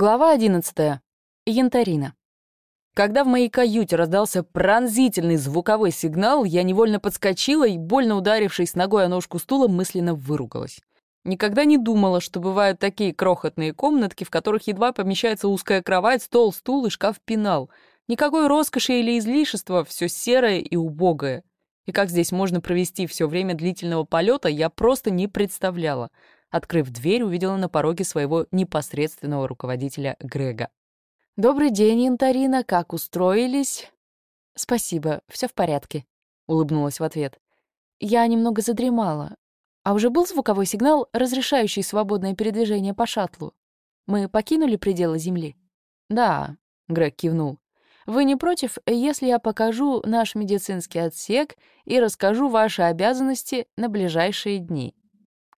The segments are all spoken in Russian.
Глава 11. Янтарина. Когда в моей каюте раздался пронзительный звуковой сигнал, я невольно подскочила и, больно ударившись ногой о ножку стула, мысленно выругалась. Никогда не думала, что бывают такие крохотные комнатки, в которых едва помещается узкая кровать, стол, стул и шкаф-пенал. Никакой роскоши или излишества, все серое и убогое. И как здесь можно провести все время длительного полета, я просто не представляла — Открыв дверь, увидела на пороге своего непосредственного руководителя Грега. «Добрый день, Янтарина, как устроились?» «Спасибо, все в порядке», — улыбнулась в ответ. «Я немного задремала. А уже был звуковой сигнал, разрешающий свободное передвижение по шаттлу? Мы покинули пределы Земли?» «Да», — Грег кивнул. «Вы не против, если я покажу наш медицинский отсек и расскажу ваши обязанности на ближайшие дни?»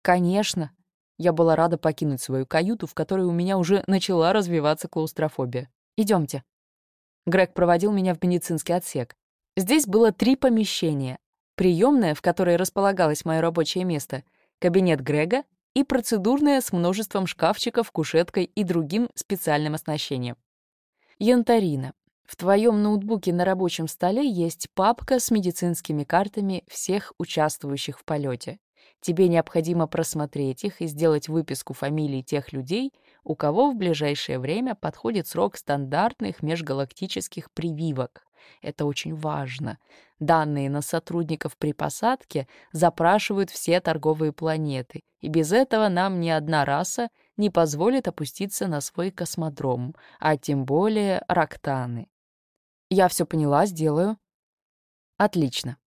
«Конечно», я была рада покинуть свою каюту, в которой у меня уже начала развиваться клаустрофобия. Идемте. Грег проводил меня в медицинский отсек. Здесь было три помещения. Приемная, в которой располагалось мое рабочее место, кабинет Грега и процедурная с множеством шкафчиков, кушеткой и другим специальным оснащением. Янтарина. В твоем ноутбуке на рабочем столе есть папка с медицинскими картами всех участвующих в полете. Тебе необходимо просмотреть их и сделать выписку фамилий тех людей, у кого в ближайшее время подходит срок стандартных межгалактических прививок. Это очень важно. Данные на сотрудников при посадке запрашивают все торговые планеты, и без этого нам ни одна раса не позволит опуститься на свой космодром, а тем более рактаны. Я все поняла, сделаю. Отлично.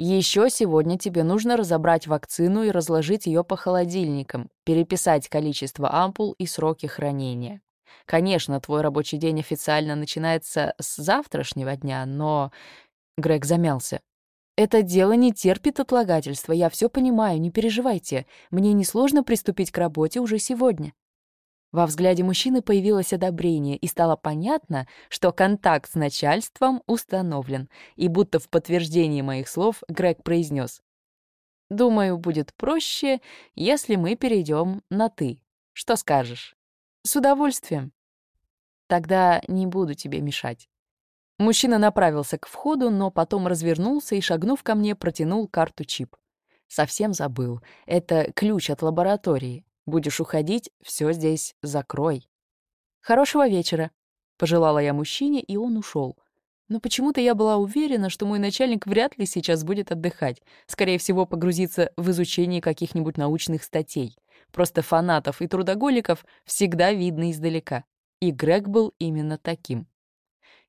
Еще сегодня тебе нужно разобрать вакцину и разложить ее по холодильникам, переписать количество ампул и сроки хранения. Конечно, твой рабочий день официально начинается с завтрашнего дня, но... Грег замялся. Это дело не терпит отлагательства, я все понимаю, не переживайте. Мне несложно приступить к работе уже сегодня. Во взгляде мужчины появилось одобрение, и стало понятно, что контакт с начальством установлен, и будто в подтверждении моих слов Грег произнес. «Думаю, будет проще, если мы перейдем на «ты». Что скажешь?» «С удовольствием». «Тогда не буду тебе мешать». Мужчина направился к входу, но потом развернулся и, шагнув ко мне, протянул карту-чип. Совсем забыл. Это ключ от лаборатории. Будешь уходить, все здесь закрой. Хорошего вечера, пожелала я мужчине, и он ушел. Но почему-то я была уверена, что мой начальник вряд ли сейчас будет отдыхать. Скорее всего, погрузиться в изучение каких-нибудь научных статей. Просто фанатов и трудоголиков всегда видно издалека. И Грег был именно таким.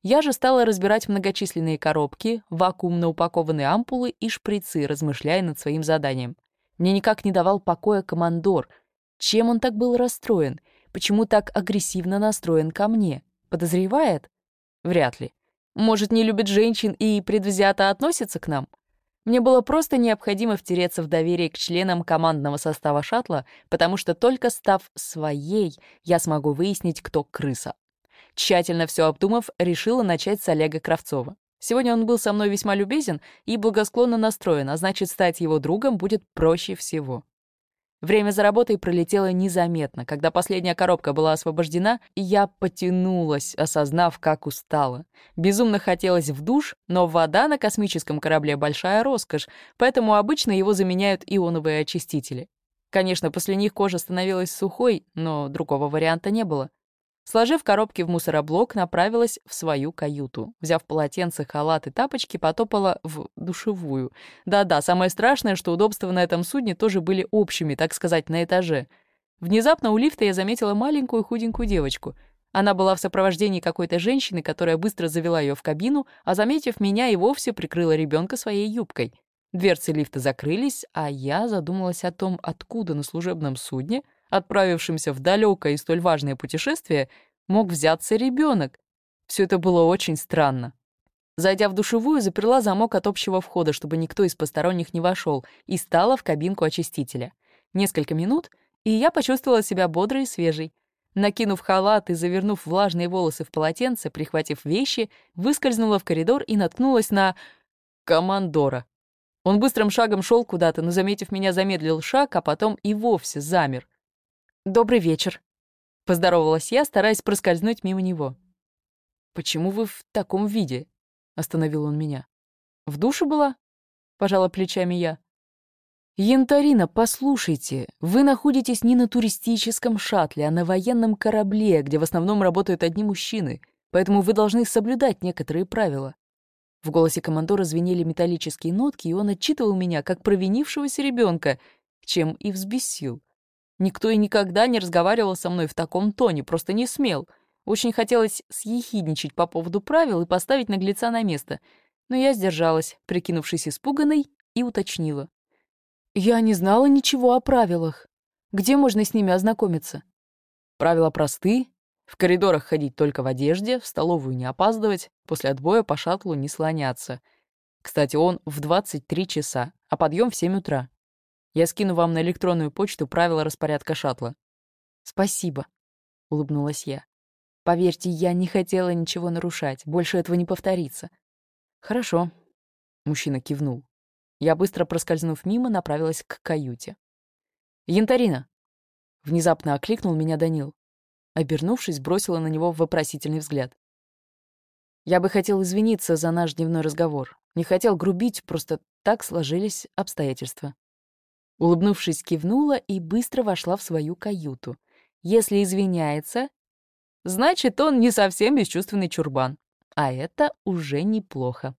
Я же стала разбирать многочисленные коробки, вакуумно упакованные ампулы и шприцы, размышляя над своим заданием. Мне никак не давал покоя командор, чем он так был расстроен? Почему так агрессивно настроен ко мне? Подозревает? Вряд ли. Может, не любит женщин и предвзято относится к нам? Мне было просто необходимо втереться в доверие к членам командного состава шаттла, потому что только став своей, я смогу выяснить, кто крыса. Тщательно все обдумав, решила начать с Олега Кравцова. Сегодня он был со мной весьма любезен и благосклонно настроен, а значит, стать его другом будет проще всего. Время за работой пролетело незаметно. Когда последняя коробка была освобождена, я потянулась, осознав, как устала. Безумно хотелось в душ, но вода на космическом корабле — большая роскошь, поэтому обычно его заменяют ионовые очистители. Конечно, после них кожа становилась сухой, но другого варианта не было. Сложив коробки в мусороблок, направилась в свою каюту. Взяв полотенце, халат и тапочки, потопала в душевую. Да-да, самое страшное, что удобства на этом судне тоже были общими, так сказать, на этаже. Внезапно у лифта я заметила маленькую худенькую девочку. Она была в сопровождении какой-то женщины, которая быстро завела ее в кабину, а, заметив меня, и вовсе прикрыла ребенка своей юбкой. Дверцы лифта закрылись, а я задумалась о том, откуда на служебном судне — отправившимся в далекое и столь важное путешествие, мог взяться ребенок. Все это было очень странно. Зайдя в душевую, заперла замок от общего входа, чтобы никто из посторонних не вошел, и стала в кабинку очистителя. Несколько минут, и я почувствовала себя бодрой и свежей. Накинув халат и завернув влажные волосы в полотенце, прихватив вещи, выскользнула в коридор и наткнулась на... командора. Он быстрым шагом шел куда-то, но, заметив меня, замедлил шаг, а потом и вовсе замер. «Добрый вечер», — Поздоровалась я, стараясь проскользнуть мимо него. «Почему вы в таком виде?» — остановил он меня. «В душе была?» — пожала плечами я. «Янтарина, послушайте, вы находитесь не на туристическом шаттле, а на военном корабле, где в основном работают одни мужчины, поэтому вы должны соблюдать некоторые правила». В голосе командора звенели металлические нотки, и он отчитывал меня, как провинившегося ребенка, чем и взбесил. Никто и никогда не разговаривал со мной в таком тоне, просто не смел. Очень хотелось съехидничать по поводу правил и поставить наглеца на место, но я сдержалась, прикинувшись испуганной, и уточнила. Я не знала ничего о правилах. Где можно с ними ознакомиться? Правила просты. В коридорах ходить только в одежде, в столовую не опаздывать, после отбоя по шаттлу не слоняться. Кстати, он в 23 часа, а подъем в 7 утра. Я скину вам на электронную почту правила распорядка шаттла. Спасибо, улыбнулась я. Поверьте, я не хотела ничего нарушать, больше этого не повторится. Хорошо, мужчина кивнул. Я, быстро проскользнув мимо, направилась к каюте. «Янтарина!» Внезапно окликнул меня Данил. Обернувшись, бросила на него вопросительный взгляд. Я бы хотел извиниться за наш дневной разговор. Не хотел грубить, просто так сложились обстоятельства. Улыбнувшись, кивнула и быстро вошла в свою каюту. Если извиняется, значит, он не совсем бесчувственный чурбан. А это уже неплохо.